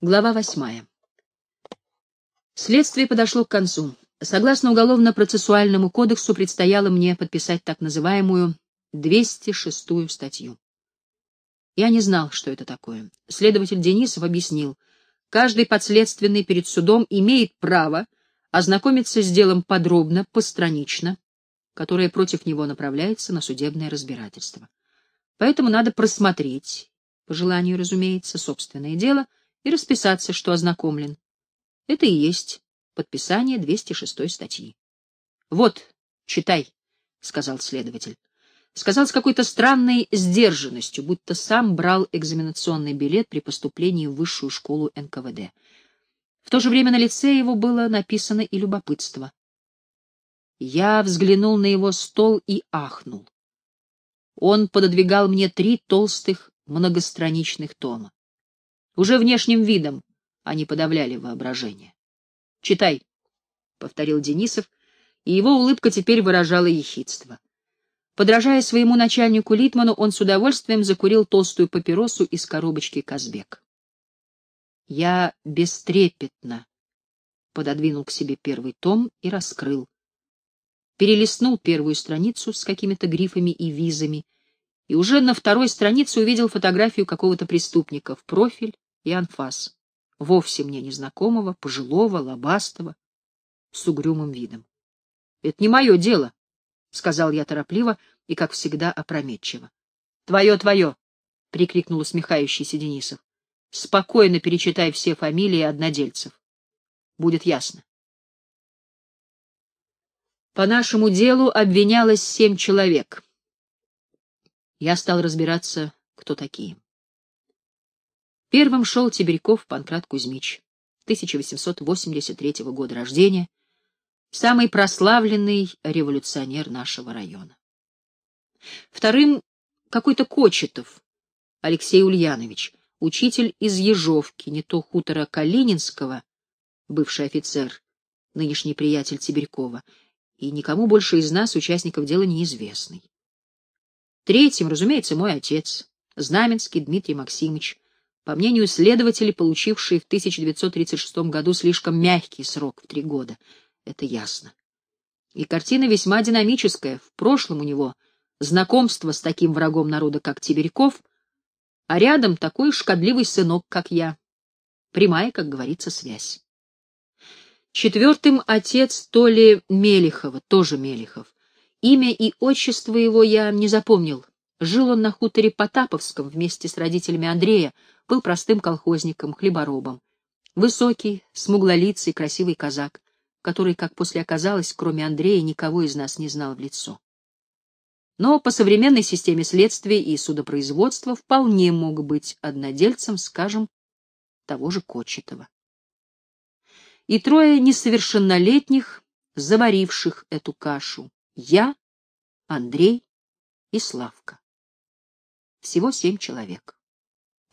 Глава восьмая. Следствие подошло к концу. Согласно Уголовно-процессуальному кодексу предстояло мне подписать так называемую 206-ю статью. Я не знал, что это такое. Следователь Денисов объяснил, каждый подследственный перед судом имеет право ознакомиться с делом подробно, постранично, которое против него направляется на судебное разбирательство. Поэтому надо просмотреть, по желанию, разумеется, собственное дело и расписаться, что ознакомлен. Это и есть подписание 206 статьи. — Вот, читай, — сказал следователь. Сказал с какой-то странной сдержанностью, будто сам брал экзаменационный билет при поступлении в высшую школу НКВД. В то же время на лице его было написано и любопытство. Я взглянул на его стол и ахнул. Он пододвигал мне три толстых многостраничных тома. Уже внешним видом они подавляли воображение. «Читай», — повторил Денисов, и его улыбка теперь выражала ехидство. Подражая своему начальнику Литману, он с удовольствием закурил толстую папиросу из коробочки «Казбек». Я бестрепетно пододвинул к себе первый том и раскрыл. Перелистнул первую страницу с какими-то грифами и визами, и уже на второй странице увидел фотографию какого-то преступника в профиль и анфас, вовсе мне незнакомого, пожилого, лобастого, с угрюмым видом. — Это не мое дело, — сказал я торопливо и, как всегда, опрометчиво. — Твое, твое, — прикрикнул усмехающийся Денисов. — Спокойно перечитай все фамилии однодельцев. Будет ясно. По нашему делу обвинялось семь человек. Я стал разбираться, кто такие. Первым шел Тибиряков Панкрат Кузьмич, 1883 года рождения, самый прославленный революционер нашего района. Вторым — какой-то Кочетов Алексей Ульянович, учитель из Ежовки, не то хутора Калининского, бывший офицер, нынешний приятель Тибирькова, и никому больше из нас, участников дела, неизвестный. Третьим, разумеется, мой отец, Знаменский Дмитрий Максимович, по мнению следователей, получивший в 1936 году слишком мягкий срок в три года. Это ясно. И картина весьма динамическая. В прошлом у него знакомство с таким врагом народа, как Тибиряков, а рядом такой шкодливый сынок, как я. Прямая, как говорится, связь. Четвертым отец Толи Мелихова, тоже Мелихов. Имя и отчество его я не запомнил. Жил он на хуторе Потаповском вместе с родителями Андрея, был простым колхозником, хлеборобом. Высокий, смуглолицый, красивый казак, который, как после оказалось, кроме Андрея, никого из нас не знал в лицо. Но по современной системе следствия и судопроизводства вполне мог быть однодельцем, скажем, того же Кочетова. И трое несовершеннолетних, заваривших эту кашу. Я, Андрей и Славка. Всего семь человек.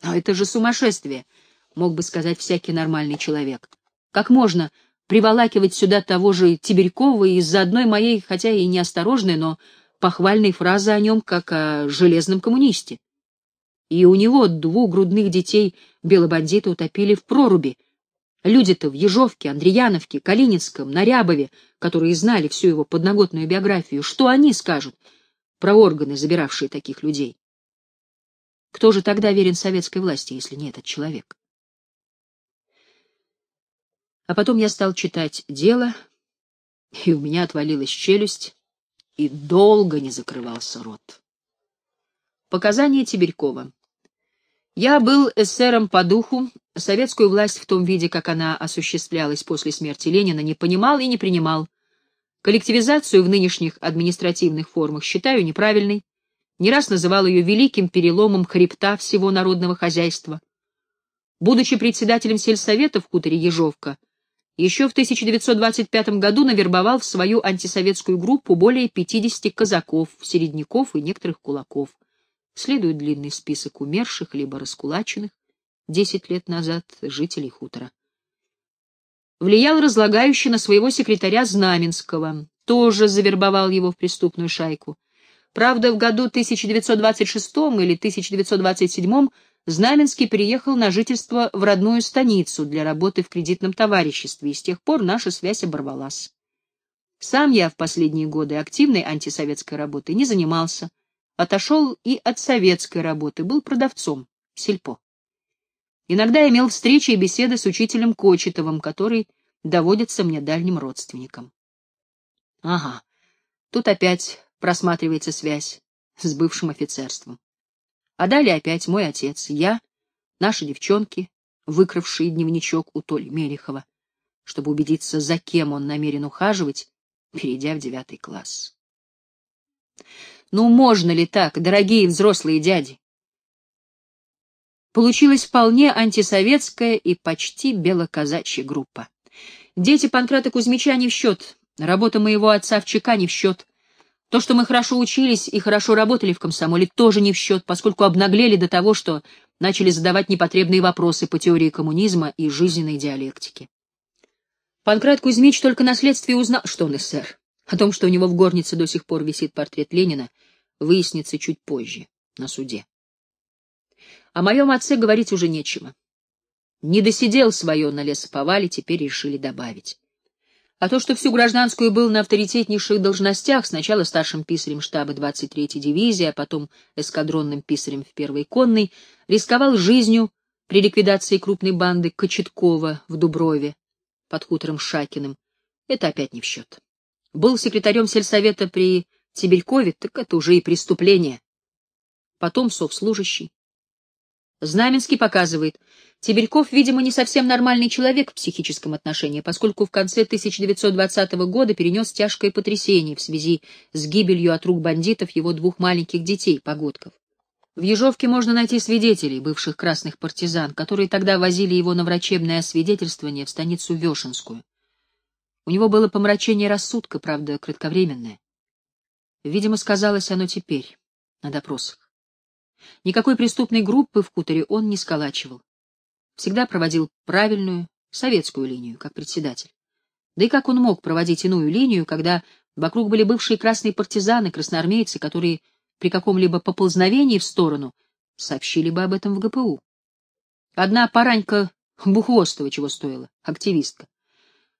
Но это же сумасшествие, мог бы сказать всякий нормальный человек. Как можно приволакивать сюда того же Тибирькова из-за одной моей, хотя и неосторожной, но похвальной фразы о нем, как о железном коммунисте? И у него двух грудных детей белобандиты утопили в проруби. Люди-то в Ежовке, Андреяновке, Калининском, Нарябове, которые знали всю его подноготную биографию, что они скажут про органы, забиравшие таких людей? Кто же тогда верен советской власти, если не этот человек? А потом я стал читать дело, и у меня отвалилась челюсть, и долго не закрывался рот. Показания Тибирькова. Я был эсером по духу, советскую власть в том виде, как она осуществлялась после смерти Ленина, не понимал и не принимал. Коллективизацию в нынешних административных формах считаю неправильной, не раз называл ее великим переломом хребта всего народного хозяйства. Будучи председателем сельсовета в хуторе Ежовка, еще в 1925 году навербовал в свою антисоветскую группу более 50 казаков, середняков и некоторых кулаков. Следует длинный список умерших либо раскулаченных 10 лет назад жителей хутора. Влиял разлагающий на своего секретаря Знаменского, тоже завербовал его в преступную шайку. Правда, в году 1926 или 1927 Знаменский переехал на жительство в родную станицу для работы в кредитном товариществе, и с тех пор наша связь оборвалась. Сам я в последние годы активной антисоветской работой не занимался, отошел и от советской работы, был продавцом, сельпо. Иногда имел встречи и беседы с учителем Кочетовым, который доводится мне дальним родственником. Ага, тут опять просматривается связь с бывшим офицерством. А далее опять мой отец, я, наши девчонки, выкравшие дневничок у Толи Мелехова, чтобы убедиться, за кем он намерен ухаживать, перейдя в девятый класс. Ну, можно ли так, дорогие взрослые дяди? Получилась вполне антисоветская и почти белоказачья группа. Дети Панкрата Кузьмича не в счет, работа моего отца в ЧК не в счет, то, что мы хорошо учились и хорошо работали в комсомоле, тоже не в счет, поскольку обнаглели до того, что начали задавать непотребные вопросы по теории коммунизма и жизненной диалектики. Панкрат Кузьмич только на следствии узнал, что он эсер. О том, что у него в горнице до сих пор висит портрет Ленина, выяснится чуть позже, на суде. О моем отце говорить уже нечего. Не досидел свое на лесоповале, теперь решили добавить. А то, что всю гражданскую был на авторитетнейших должностях, сначала старшим писарем штаба 23-й дивизии, а потом эскадронным писарем в первой конной, рисковал жизнью при ликвидации крупной банды Кочеткова в Дуброве под хутором Шакиным, это опять не в счет. Был секретарем сельсовета при Тибелькове, так это уже и преступление. Потом совслужащий. Знаменский показывает, Тибельков, видимо, не совсем нормальный человек в психическом отношении, поскольку в конце 1920 года перенес тяжкое потрясение в связи с гибелью от рук бандитов его двух маленьких детей, погодков. В Ежовке можно найти свидетелей, бывших красных партизан, которые тогда возили его на врачебное освидетельствование в станицу Вешенскую. У него было помрачение рассудка, правда, кратковременное. Видимо, сказалось оно теперь, на допросах. Никакой преступной группы в хуторе он не сколачивал. Всегда проводил правильную, советскую линию, как председатель. Да и как он мог проводить иную линию, когда вокруг были бывшие красные партизаны, красноармейцы, которые при каком-либо поползновении в сторону сообщили бы об этом в ГПУ. Одна паранька Бухвостова чего стоила, активистка.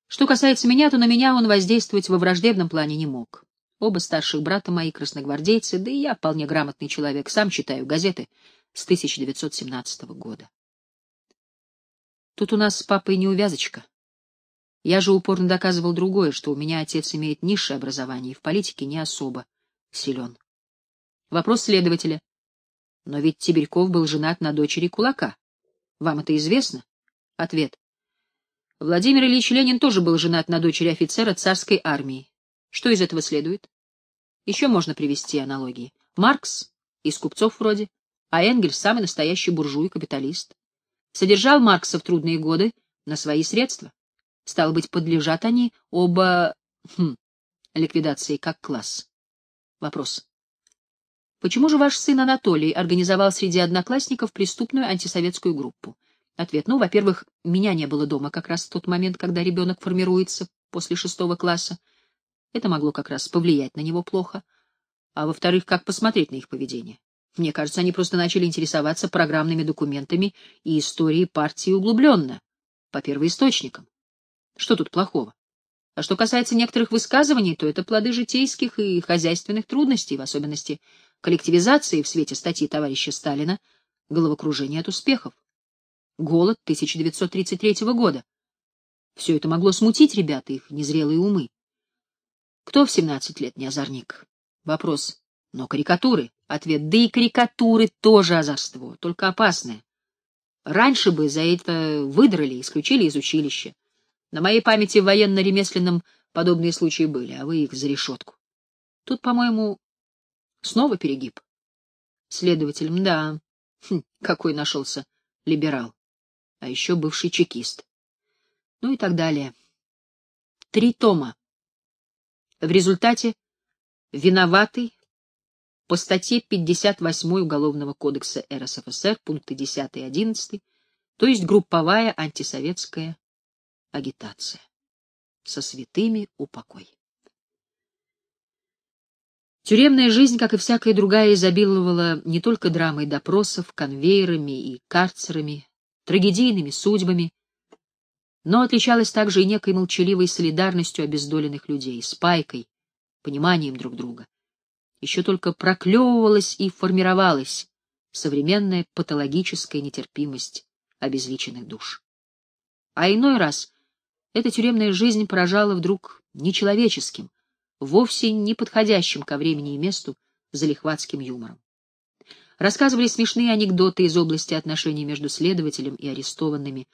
Что касается меня, то на меня он воздействовать во враждебном плане не мог. Оба старших брата мои красногвардейцы, да и я вполне грамотный человек, сам читаю газеты с 1917 года. Тут у нас с папой неувязочка. Я же упорно доказывал другое, что у меня отец имеет низшее образование и в политике не особо силен. Вопрос следователя. Но ведь Тибельков был женат на дочери кулака. Вам это известно? Ответ. Владимир Ильич Ленин тоже был женат на дочери офицера царской армии. Что из этого следует? Еще можно привести аналогии. Маркс из купцов вроде, а Энгельс — самый настоящий буржуй-капиталист. Содержал Маркса в трудные годы на свои средства. Стало быть, подлежат они оба хм, ликвидации как класс. Вопрос. Почему же ваш сын Анатолий организовал среди одноклассников преступную антисоветскую группу? Ответ. Ну, во-первых, меня не было дома как раз в тот момент, когда ребенок формируется после шестого класса. Это могло как раз повлиять на него плохо. А во-вторых, как посмотреть на их поведение? Мне кажется, они просто начали интересоваться программными документами и историей партии углубленно, по первоисточникам. Что тут плохого? А что касается некоторых высказываний, то это плоды житейских и хозяйственных трудностей, в особенности коллективизации в свете статьи товарища Сталина «Головокружение от успехов». Голод 1933 года. Все это могло смутить ребят их незрелые умы. Кто в 17 лет не озорник? Вопрос. Но карикатуры? Ответ. Да и карикатуры тоже озорство, только опасное. Раньше бы за это выдрали, исключили из училища. На моей памяти в военно-ремесленном подобные случаи были, а вы их за решетку. Тут, по-моему, снова перегиб. Следователь, да, хм, какой нашелся либерал. А еще бывший чекист. Ну и так далее. Три тома. В результате виноватый по статье 58 Уголовного кодекса РСФСР, пункты 10 и 11, то есть групповая антисоветская агитация. Со святыми упокой. Тюремная жизнь, как и всякая другая, изобиловала не только драмой допросов, конвейерами и карцерами, трагедийными судьбами, но отличалась также и некой молчаливой солидарностью обездоленных людей, спайкой, пониманием друг друга. Еще только проклевывалась и формировалась современная патологическая нетерпимость обезличенных душ. А иной раз эта тюремная жизнь поражала вдруг нечеловеческим, вовсе не подходящим ко времени и месту залихватским юмором. Рассказывали смешные анекдоты из области отношений между следователем и арестованными,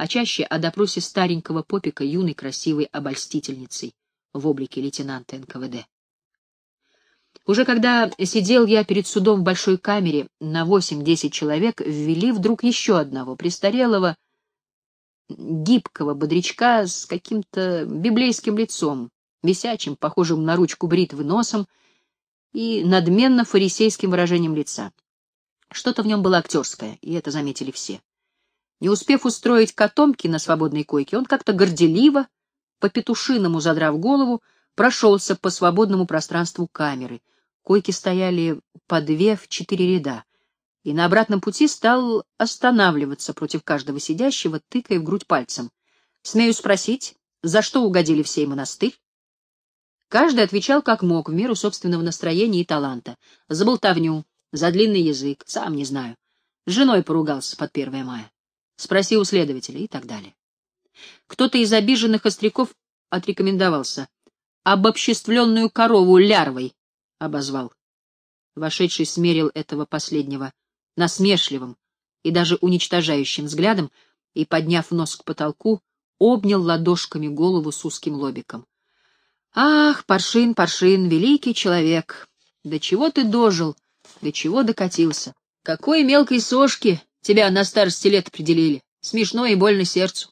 а чаще о допросе старенького попика юной красивой обольстительницей в облике лейтенанта НКВД. Уже когда сидел я перед судом в большой камере на восемь-десять человек, ввели вдруг еще одного, престарелого, гибкого бодрячка с каким-то библейским лицом, висячим, похожим на ручку бритвы носом и надменно фарисейским выражением лица. Что-то в нем было актерское, и это заметили все. Не успев устроить котомки на свободной койке, он как-то горделиво, по-петушиному задрав голову, прошелся по свободному пространству камеры. Койки стояли по две в четыре ряда, и на обратном пути стал останавливаться против каждого сидящего, тыкая в грудь пальцем. «Смею спросить, за что угодили в сей монастырь?» Каждый отвечал как мог, в меру собственного настроения и таланта. За болтовню, за длинный язык, сам не знаю. С женой поругался под 1 мая. Спроси у следователя и так далее. Кто-то из обиженных остряков отрекомендовался. Обобществленную корову лярвой обозвал. Вошедший смерил этого последнего насмешливым и даже уничтожающим взглядом и, подняв нос к потолку, обнял ладошками голову с узким лобиком. Ах, Паршин, Паршин, великий человек! До чего ты дожил, до чего докатился? Какой мелкой сошки тебя на старости лет определили? Смешно и больно сердцу.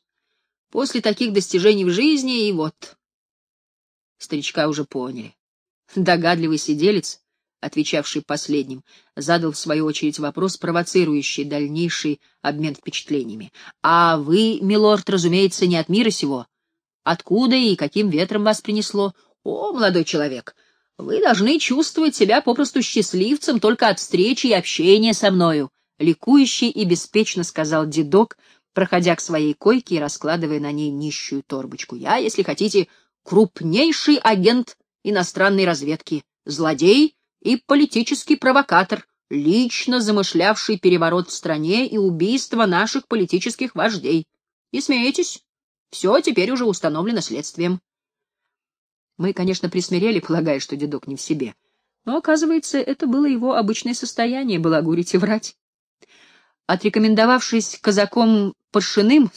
После таких достижений в жизни и вот. Старичка уже поняли. Догадливый сиделец, отвечавший последним, задал в свою очередь вопрос, провоцирующий дальнейший обмен впечатлениями. — А вы, милорд, разумеется, не от мира сего? Откуда и каким ветром вас принесло? О, молодой человек, вы должны чувствовать себя попросту счастливцем только от встречи и общения со мною, — ликующий и беспечно сказал дедок, проходя к своей койке и раскладывая на ней нищую торбочку. Я, если хотите, крупнейший агент иностранной разведки, злодей и политический провокатор, лично замышлявший переворот в стране и убийство наших политических вождей. Не смеетесь? Все теперь уже установлено следствием. Мы, конечно, присмирели, полагая, что дедок не в себе. Но, оказывается, это было его обычное состояние — балагурить и врать. Отрекомендовавшись казаком Паршиным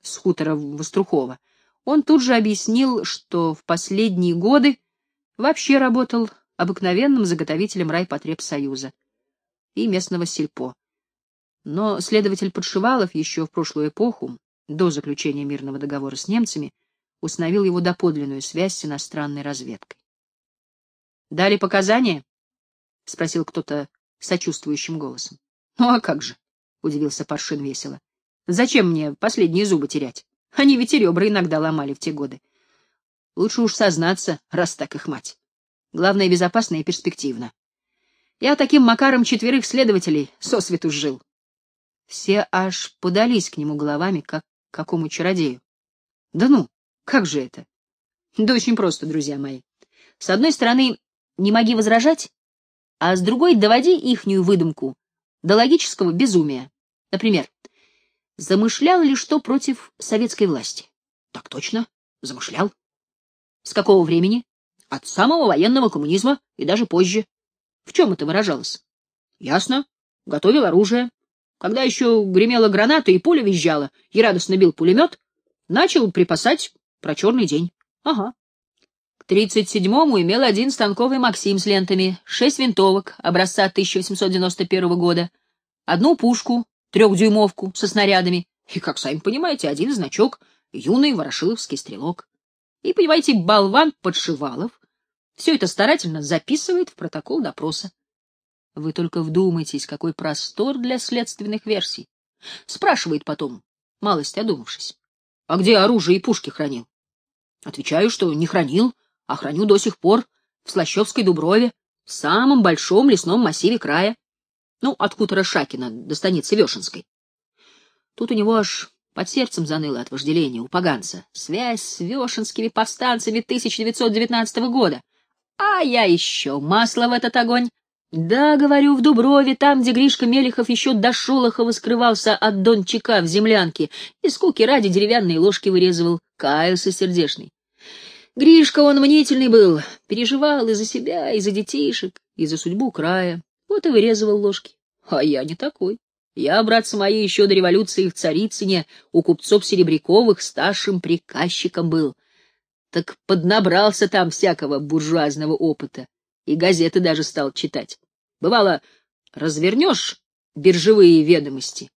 с хутора Вострухова, он тут же объяснил, что в последние годы вообще работал обыкновенным заготовителем райпотребсоюза и местного сельпо. Но следователь Подшивалов еще в прошлую эпоху до заключения мирного договора с немцами, установил его доподлинную связь с иностранной разведкой. «Дали показания?» — спросил кто-то сочувствующим голосом. «Ну а как же?» — удивился Паршин весело. «Зачем мне последние зубы терять? Они ведь и ребра иногда ломали в те годы. Лучше уж сознаться, раз так их мать. Главное, безопасно и перспективно. Я таким макаром четверых следователей сосвету сжил». Все аж подались к нему головами, как какому чародею? Да ну, как же это? Да очень просто, друзья мои. С одной стороны, не моги возражать, а с другой доводи ихнюю выдумку до логического безумия. Например, замышлял ли что против советской власти? Так точно, замышлял. С какого времени? От самого военного коммунизма и даже позже. В чем это выражалось? Ясно. Готовил оружие, когда еще гремела граната и пуля визжала, и радостно бил пулемет, начал припасать про черный день. Ага. К тридцать седьмому имел один станковый «Максим» с лентами, шесть винтовок образца 1891 года, одну пушку, трехдюймовку со снарядами и, как сами понимаете, один значок «Юный ворошиловский стрелок». И, понимаете, болван Подшивалов все это старательно записывает в протокол допроса. Вы только вдумайтесь, какой простор для следственных версий. Спрашивает потом, малость одумавшись. А где оружие и пушки хранил? Отвечаю, что не хранил, а храню до сих пор в Слащевской Дуброве. в самом большом лесном массиве края. Ну, от хутора Шакина до станицы Вешенской. Тут у него аж под сердцем заныло от вожделения у поганца. Связь с вешенскими повстанцами 1919 года. А я еще масло в этот огонь. Да, говорю, в Дуброве, там, где Гришка Мелехов еще до Шолохова скрывался от Дончака в землянке, и скуки ради деревянные ложки вырезывал, каялся сердешный. Гришка он мнительный был, переживал и за себя, и за детишек, и за судьбу края. Вот и вырезывал ложки. А я не такой. Я, братцы мои, еще до революции в Царицыне у купцов Серебряковых старшим приказчиком был. Так поднабрался там всякого буржуазного опыта и газеты даже стал читать. Бывало, развернешь биржевые ведомости.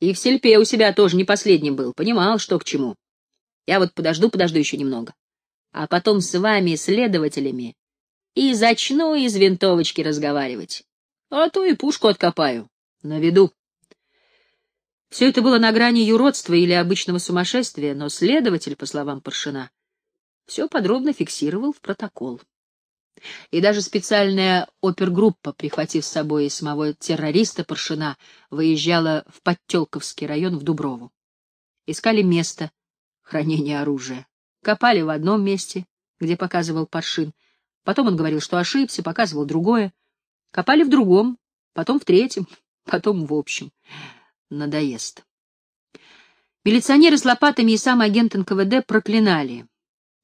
И в сельпе у себя тоже не последним был, понимал, что к чему. Я вот подожду, подожду еще немного. А потом с вами, следователями, и зачну из винтовочки разговаривать. А то и пушку откопаю. На виду. Все это было на грани юродства или обычного сумасшествия, но следователь, по словам Паршина, все подробно фиксировал в протокол. И даже специальная опергруппа, прихватив с собой самого террориста Паршина, выезжала в Подтелковский район в Дуброву. Искали место хранения оружия. Копали в одном месте, где показывал Паршин. Потом он говорил, что ошибся, показывал другое. Копали в другом, потом в третьем, потом в общем. Надоест. Милиционеры с лопатами и сам агент НКВД проклинали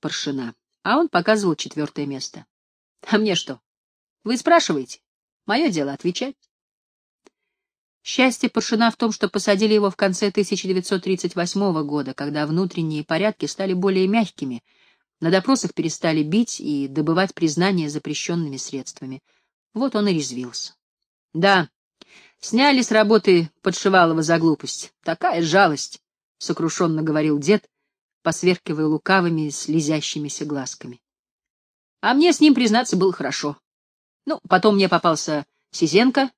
Паршина, а он показывал четвертое место. А мне что? Вы спрашиваете? Мое дело отвечать. Счастье Паршина в том, что посадили его в конце 1938 года, когда внутренние порядки стали более мягкими, на допросах перестали бить и добывать признание запрещенными средствами. Вот он и резвился. Да, сняли с работы Подшивалова за глупость. Такая жалость, — сокрушенно говорил дед, посверкивая лукавыми, слезящимися глазками. А мне с ним, признаться, было хорошо. Ну, потом мне попался Сизенко,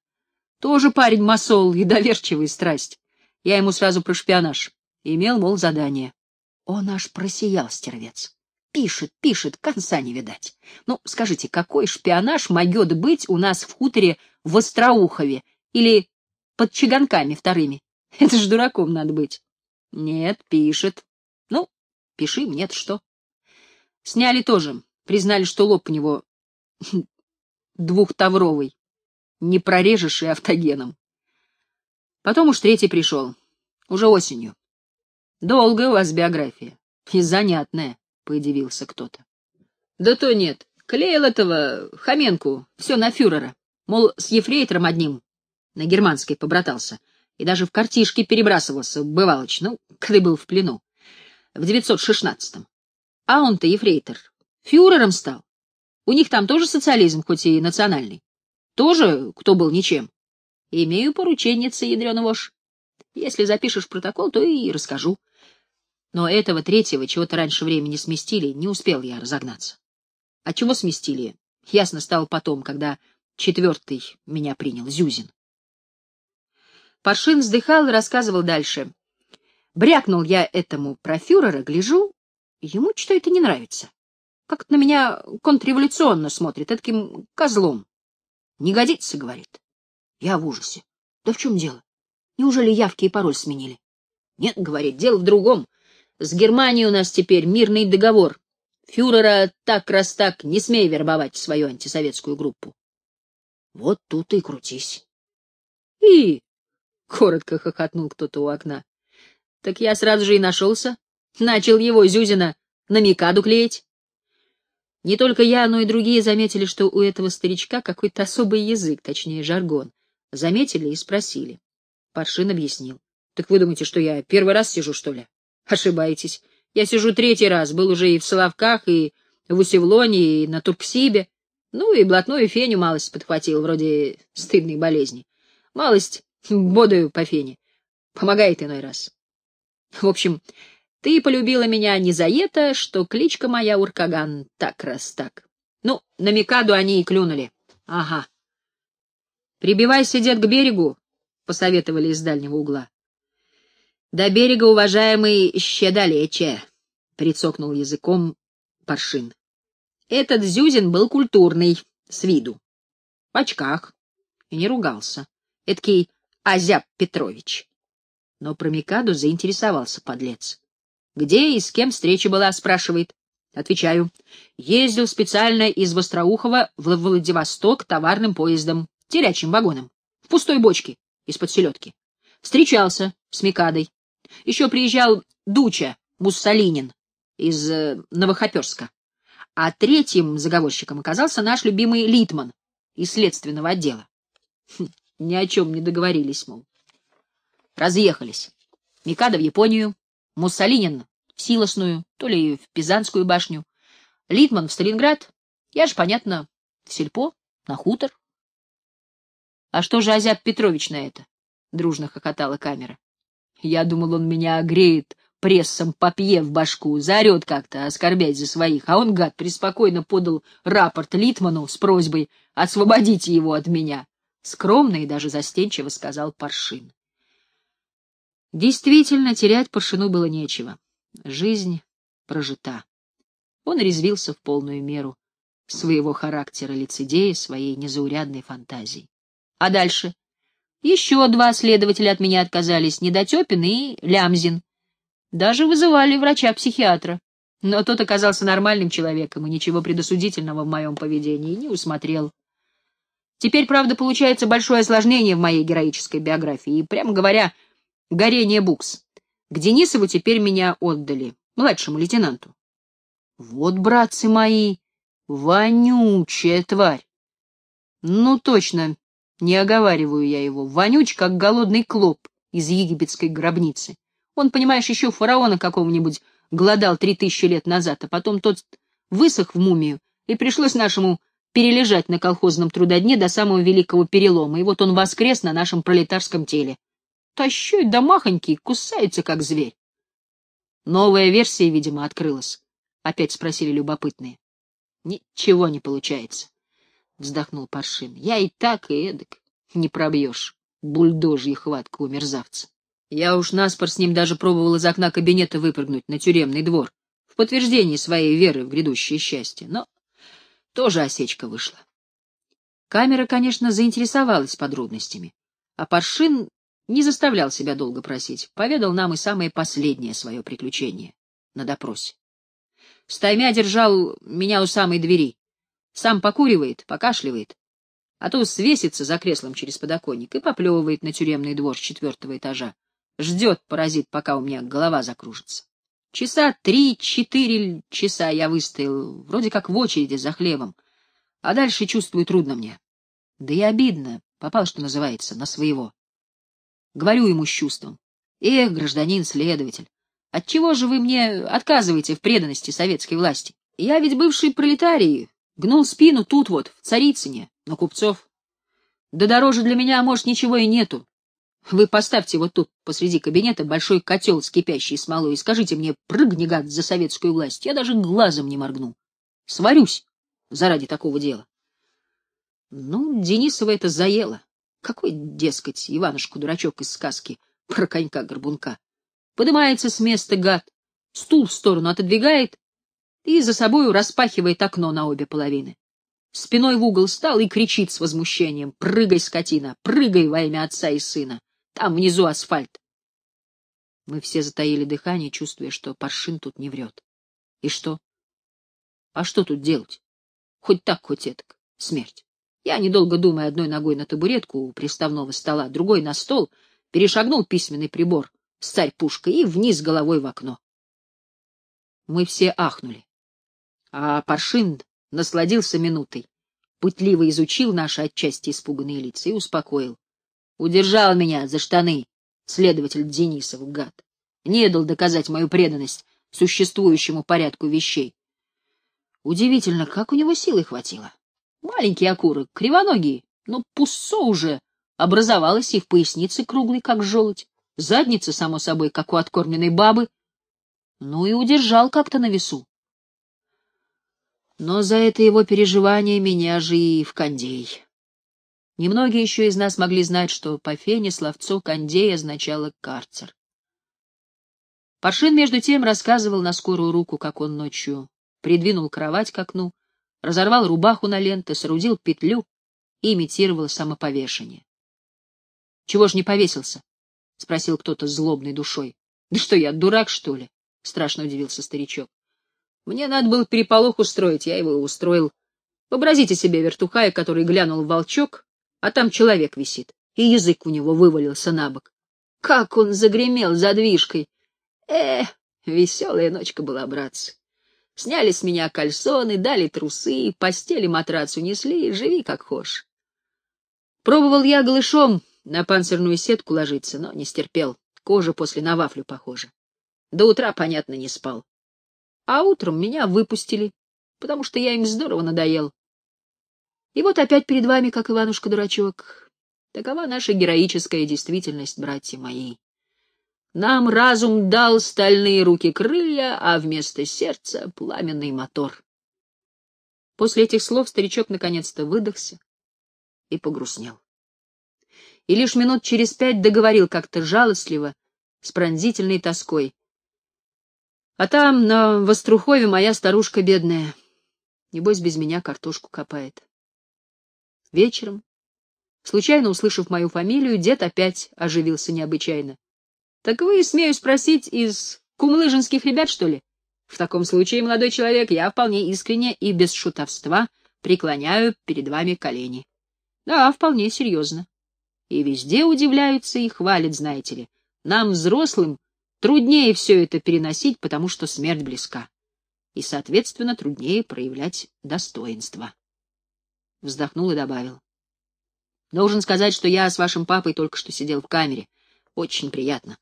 тоже парень масол и доверчивый страсть. Я ему сразу про шпионаж. Имел, мол, задание. Он аж просиял, стервец. Пишет, пишет, конца не видать. Ну, скажите, какой шпионаж могет быть у нас в хуторе в Остроухове или под Чаганками вторыми? Это ж дураком надо быть. Нет, пишет. Ну, пиши, нет, что. Сняли тоже. Признали, что лоб у него двухтавровый. Не прорежешь и автогеном. Потом уж третий пришел. Уже осенью. Долгая у вас биография. И занятная, — поудивился кто-то. Да то нет. Клеил этого Хоменку все на фюрера. Мол, с ефрейтором одним на германской побратался. И даже в картишке перебрасывался, бывалыч, ну, когда был в плену. В 916-м. А он-то ефрейтор Фюрером стал. У них там тоже социализм, хоть и национальный. Тоже, кто был ничем. Имею порученница, ядрёна вошь. Если запишешь протокол, то и расскажу. Но этого третьего чего-то раньше времени сместили, не успел я разогнаться. А чего сместили? Ясно стало потом, когда четвертый меня принял, Зюзин. Паршин вздыхал и рассказывал дальше. Брякнул я этому про фюрера, гляжу, ему что это не нравится. Как на меня контрреволюционно смотрит, таким козлом. Не годится, говорит. Я в ужасе. Да в чем дело? Неужели явки и пароль сменили? Нет, говорит, дело в другом. С Германией у нас теперь мирный договор. Фюрера так раз так не смей вербовать в свою антисоветскую группу. Вот тут и крутись. И, — коротко хохотнул кто-то у окна, — так я сразу же и нашелся. Начал его, Зюзина, на Микаду клеить. Не только я, но и другие заметили, что у этого старичка какой-то особый язык, точнее, жаргон. Заметили и спросили. Паршин объяснил. — Так вы думаете, что я первый раз сижу, что ли? — Ошибаетесь. Я сижу третий раз, был уже и в Соловках, и в Усевлоне, и на Турксибе. Ну, и блатную феню малость подхватил, вроде стыдной болезни. Малость бодаю по фене. Помогает иной раз. В общем, ты полюбила меня не за это, что кличка моя Уркаган так раз так. Ну, на Микаду они и клюнули. Ага. Прибивайся, дед, к берегу, — посоветовали из дальнего угла. До берега, уважаемый, еще далече, — прицокнул языком Паршин. Этот Зюзин был культурный, с виду. в очках, и не ругался. Эдакий Азяб Петрович. Но про Микаду заинтересовался подлец. «Где и с кем встреча была?» — спрашивает. Отвечаю. Ездил специально из Востроухова в Владивосток товарным поездом, телячьим вагоном, в пустой бочке из-под селедки. Встречался с Микадой. Еще приезжал Дуча Муссолинин из э, Новохоперска. А третьим заговорщиком оказался наш любимый Литман из следственного отдела. Хм, ни о чем не договорились, мол. Разъехались. Микада в Японию, Муссолинин в Силосную, то ли в Пизанскую башню. Литман в Сталинград, я ж, понятно, в сельпо, на хутор. — А что же Азяб Петрович на это? — дружно хохотала камера. Я думал, он меня огреет прессом папье в башку, заорет как-то, оскорбять за своих, а он, гад, преспокойно подал рапорт Литману с просьбой освободите его от меня. Скромно и даже застенчиво сказал Паршин. Действительно, терять Паршину было нечего. Жизнь прожита. Он резвился в полную меру своего характера лицедея, своей незаурядной фантазии. А дальше? Еще два следователя от меня отказались, Недотепин и Лямзин. Даже вызывали врача-психиатра. Но тот оказался нормальным человеком и ничего предосудительного в моем поведении не усмотрел. Теперь, правда, получается большое осложнение в моей героической биографии, и, прямо говоря, горение букс. К Денисову теперь меня отдали, младшему лейтенанту. Вот, братцы мои, вонючая тварь. Ну, точно, не оговариваю я его. Вонюч, как голодный клоп из египетской гробницы. Он, понимаешь, еще фараона какого-нибудь голодал три тысячи лет назад, а потом тот высох в мумию, и пришлось нашему перележать на колхозном трудодне до самого великого перелома, и вот он воскрес на нашем пролетарском теле. Тащой да махонький, кусается, как зверь. Новая версия, видимо, открылась. Опять спросили любопытные. Ничего не получается, вздохнул Паршин. Я и так, и эдак не пробьешь. Бульдожья хватка у мерзавца. Я уж наспор с ним даже пробовал из окна кабинета выпрыгнуть на тюремный двор в подтверждении своей веры в грядущее счастье, но тоже осечка вышла. Камера, конечно, заинтересовалась подробностями, а Паршин не заставлял себя долго просить, поведал нам и самое последнее свое приключение на допросе. Стаймя держал меня у самой двери. Сам покуривает, покашливает, а то свесится за креслом через подоконник и поплевывает на тюремный двор с четвертого этажа. Ждет паразит, пока у меня голова закружится. Часа три-четыре часа я выстоял, вроде как в очереди за хлебом, а дальше чувствую трудно мне. Да и обидно, попал, что называется, на своего. Говорю ему с чувством. Эх, гражданин-следователь, отчего же вы мне отказываете в преданности советской власти? Я ведь бывший пролетарий, гнул спину тут вот, в Царицыне, на купцов. Да дороже для меня, может, ничего и нету. Вы поставьте вот тут посреди кабинета большой котел с кипящей смолой и скажите мне, прыгни, гад, за советскую власть. Я даже глазом не моргну. Сварюсь заради такого дела. Ну, Денисова это заело. Какой, дескать, Иванушку-дурачок из сказки про конька-горбунка? Поднимается с места гад, стул в сторону отодвигает и за собою распахивает окно на обе половины. Спиной в угол стал и кричит с возмущением. «Прыгай, скотина! Прыгай во имя отца и сына! Там внизу асфальт!» Мы все затаили дыхание, чувствуя, что паршин тут не врет. И что? А что тут делать? Хоть так, хоть этак. Смерть. Я, недолго думая, одной ногой на табуретку у приставного стола, другой на стол, перешагнул письменный прибор с царь-пушкой и вниз головой в окно. Мы все ахнули. А Паршин насладился минутой, пытливо изучил наши отчасти испуганные лица и успокоил. Удержал меня за штаны, следователь Денисов, гад. Не дал доказать мою преданность существующему порядку вещей. Удивительно, как у него силы хватило. Маленький окурок, кривоногий, но пуссо уже образовалось и в пояснице круглый, как желудь, задница, само собой, как у откормленной бабы. Ну и удержал как-то на весу. Но за это его переживание меня же и в кондей. Немногие еще из нас могли знать, что по фене словцо кондей означало карцер. Паршин, между тем, рассказывал на скорую руку, как он ночью придвинул кровать к окну, разорвал рубаху на ленты, соорудил петлю и имитировала самоповешение. — Чего ж не повесился? — спросил кто-то злобной душой. — Да что я, дурак, что ли? — страшно удивился старичок. — Мне надо было переполох устроить, я его устроил. Вообразите себе вертухая, который глянул в волчок, а там человек висит, и язык у него вывалился на бок. Как он загремел задвижкой! Эх, веселая ночка была, братцы. Сняли с меня кальсоны, дали трусы, постели матрац унесли, живи как хошь. Пробовал я голышом на панцирную сетку ложиться, но не стерпел. Кожа после на вафлю похожа. До утра, понятно, не спал. А утром меня выпустили, потому что я им здорово надоел. И вот опять перед вами, как Иванушка-дурачок. Такова наша героическая действительность, братья мои. Нам разум дал стальные руки крылья, а вместо сердца — пламенный мотор. После этих слов старичок наконец-то выдохся и погрустнел. И лишь минут через пять договорил как-то жалостливо, с пронзительной тоской. А там, на Вострухове, моя старушка бедная. Небось, без меня картошку копает. Вечером, случайно услышав мою фамилию, дед опять оживился необычайно. Так вы, смею спросить, из кумлыжинских ребят, что ли? В таком случае, молодой человек, я вполне искренне и без шутовства преклоняю перед вами колени. Да, вполне серьезно. И везде удивляются и хвалят, знаете ли. Нам, взрослым, труднее все это переносить, потому что смерть близка. И, соответственно, труднее проявлять достоинство. Вздохнул и добавил. Должен сказать, что я с вашим папой только что сидел в камере. Очень приятно.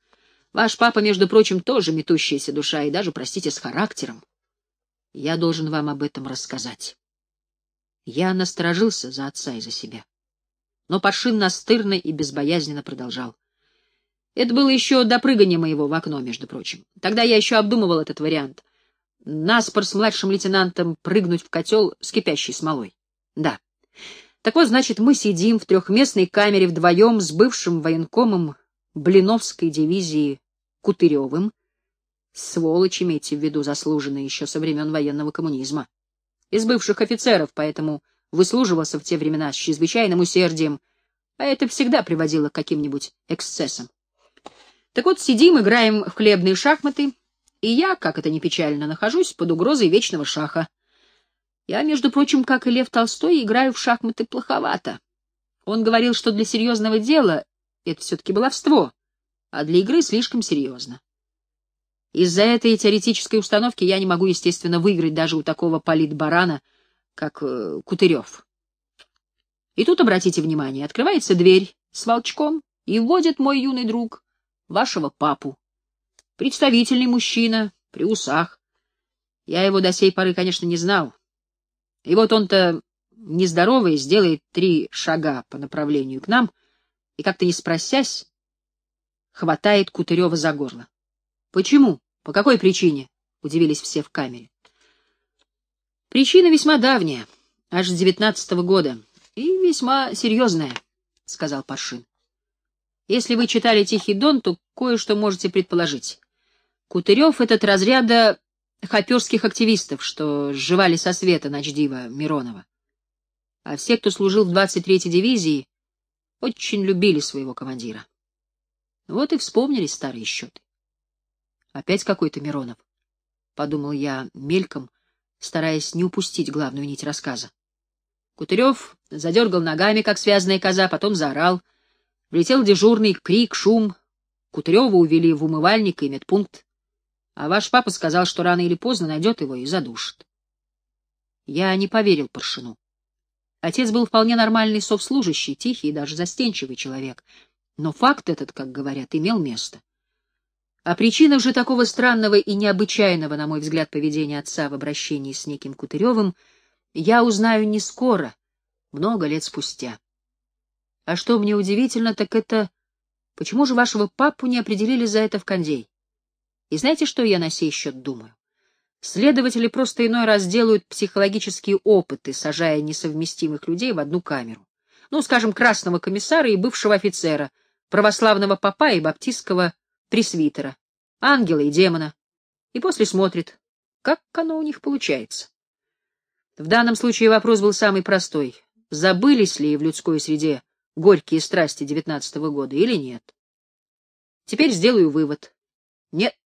Ваш папа, между прочим, тоже метущаяся душа и даже, простите, с характером. Я должен вам об этом рассказать. Я насторожился за отца и за себя. Но Пашин настырно и безбоязненно продолжал. Это было еще до прыгания моего в окно, между прочим. Тогда я еще обдумывал этот вариант. Наспор с младшим лейтенантом прыгнуть в котел с кипящей смолой. Да. Так вот, значит, мы сидим в трехместной камере вдвоем с бывшим военкомом Блиновской дивизии Кутыревым, сволочь, имейте в виду, заслуженный еще со времен военного коммунизма, из бывших офицеров, поэтому выслуживался в те времена с чрезвычайным усердием, а это всегда приводило к каким-нибудь эксцессам. Так вот, сидим, играем в хлебные шахматы, и я, как это ни печально, нахожусь под угрозой вечного шаха. Я, между прочим, как и Лев Толстой, играю в шахматы плоховато. Он говорил, что для серьезного дела это все-таки баловство, а для игры слишком серьезно. Из-за этой теоретической установки я не могу, естественно, выиграть даже у такого политбарана, как э, Кутырев. И тут, обратите внимание, открывается дверь с волчком, и вводит мой юный друг, вашего папу. Представительный мужчина, при усах. Я его до сей поры, конечно, не знал. И вот он-то, нездоровый, сделает три шага по направлению к нам, и, как-то не спросясь, хватает Кутырева за горло. — Почему? По какой причине? — удивились все в камере. — Причина весьма давняя, аж с девятнадцатого года, и весьма серьезная, — сказал Пашин. — Если вы читали «Тихий дон», то кое-что можете предположить. Кутырев — этот разряда хоперских активистов, что сживали со света ночдива Миронова. А все, кто служил в 23-й дивизии, очень любили своего командира. Вот и вспомнились старые счеты. Опять какой-то Миронов, — подумал я мельком, стараясь не упустить главную нить рассказа. Кутырев задергал ногами, как связанная коза, потом заорал. Влетел дежурный крик, шум. Кутырева увели в умывальник и медпункт. А ваш папа сказал, что рано или поздно найдет его и задушит. Я не поверил Паршину. Отец был вполне нормальный совслужащий, тихий и даже застенчивый человек — но факт этот, как говорят, имел место. О причинах же такого странного и необычайного, на мой взгляд, поведения отца в обращении с неким Кутыревым я узнаю не скоро, много лет спустя. А что мне удивительно, так это почему же вашего папу не определили за это в кондей? И знаете, что я на сей счет думаю? Следователи просто иной раз делают психологические опыты, сажая несовместимых людей в одну камеру. Ну, скажем, красного комиссара и бывшего офицера — православного попа и баптистского пресвитера, ангела и демона, и после смотрит, как оно у них получается. В данном случае вопрос был самый простой. забылись ли в людской среде горькие страсти девятнадцатого года или нет. Теперь сделаю вывод. Нет,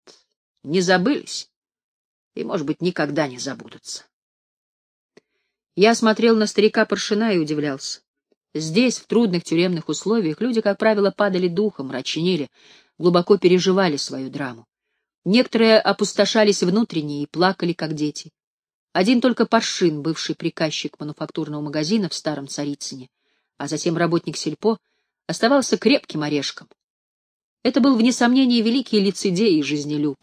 не забылись. И, может быть, никогда не забудутся. Я смотрел на старика Паршина и удивлялся. Здесь, в трудных тюремных условиях, люди, как правило, падали духом, мрачнели, глубоко переживали свою драму. Некоторые опустошались внутренне и плакали, как дети. Один только Паршин, бывший приказчик мануфактурного магазина в Старом Царицыне, а затем работник сельпо, оставался крепким орешком. Это был, вне сомнения, великий лицедей и жизнелюб.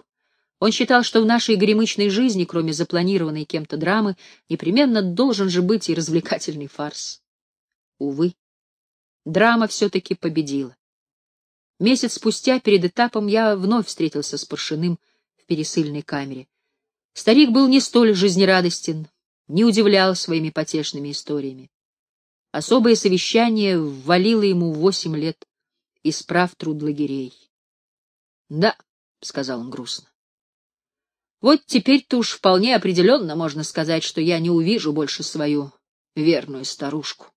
Он считал, что в нашей горемычной жизни, кроме запланированной кем-то драмы, непременно должен же быть и развлекательный фарс. Увы, драма все-таки победила. Месяц спустя, перед этапом, я вновь встретился с Паршиным в пересыльной камере. Старик был не столь жизнерадостен, не удивлял своими потешными историями. Особое совещание ввалило ему восемь лет из прав трудлагерей. — Да, — сказал он грустно. — Вот теперь-то уж вполне определенно можно сказать, что я не увижу больше свою верную старушку.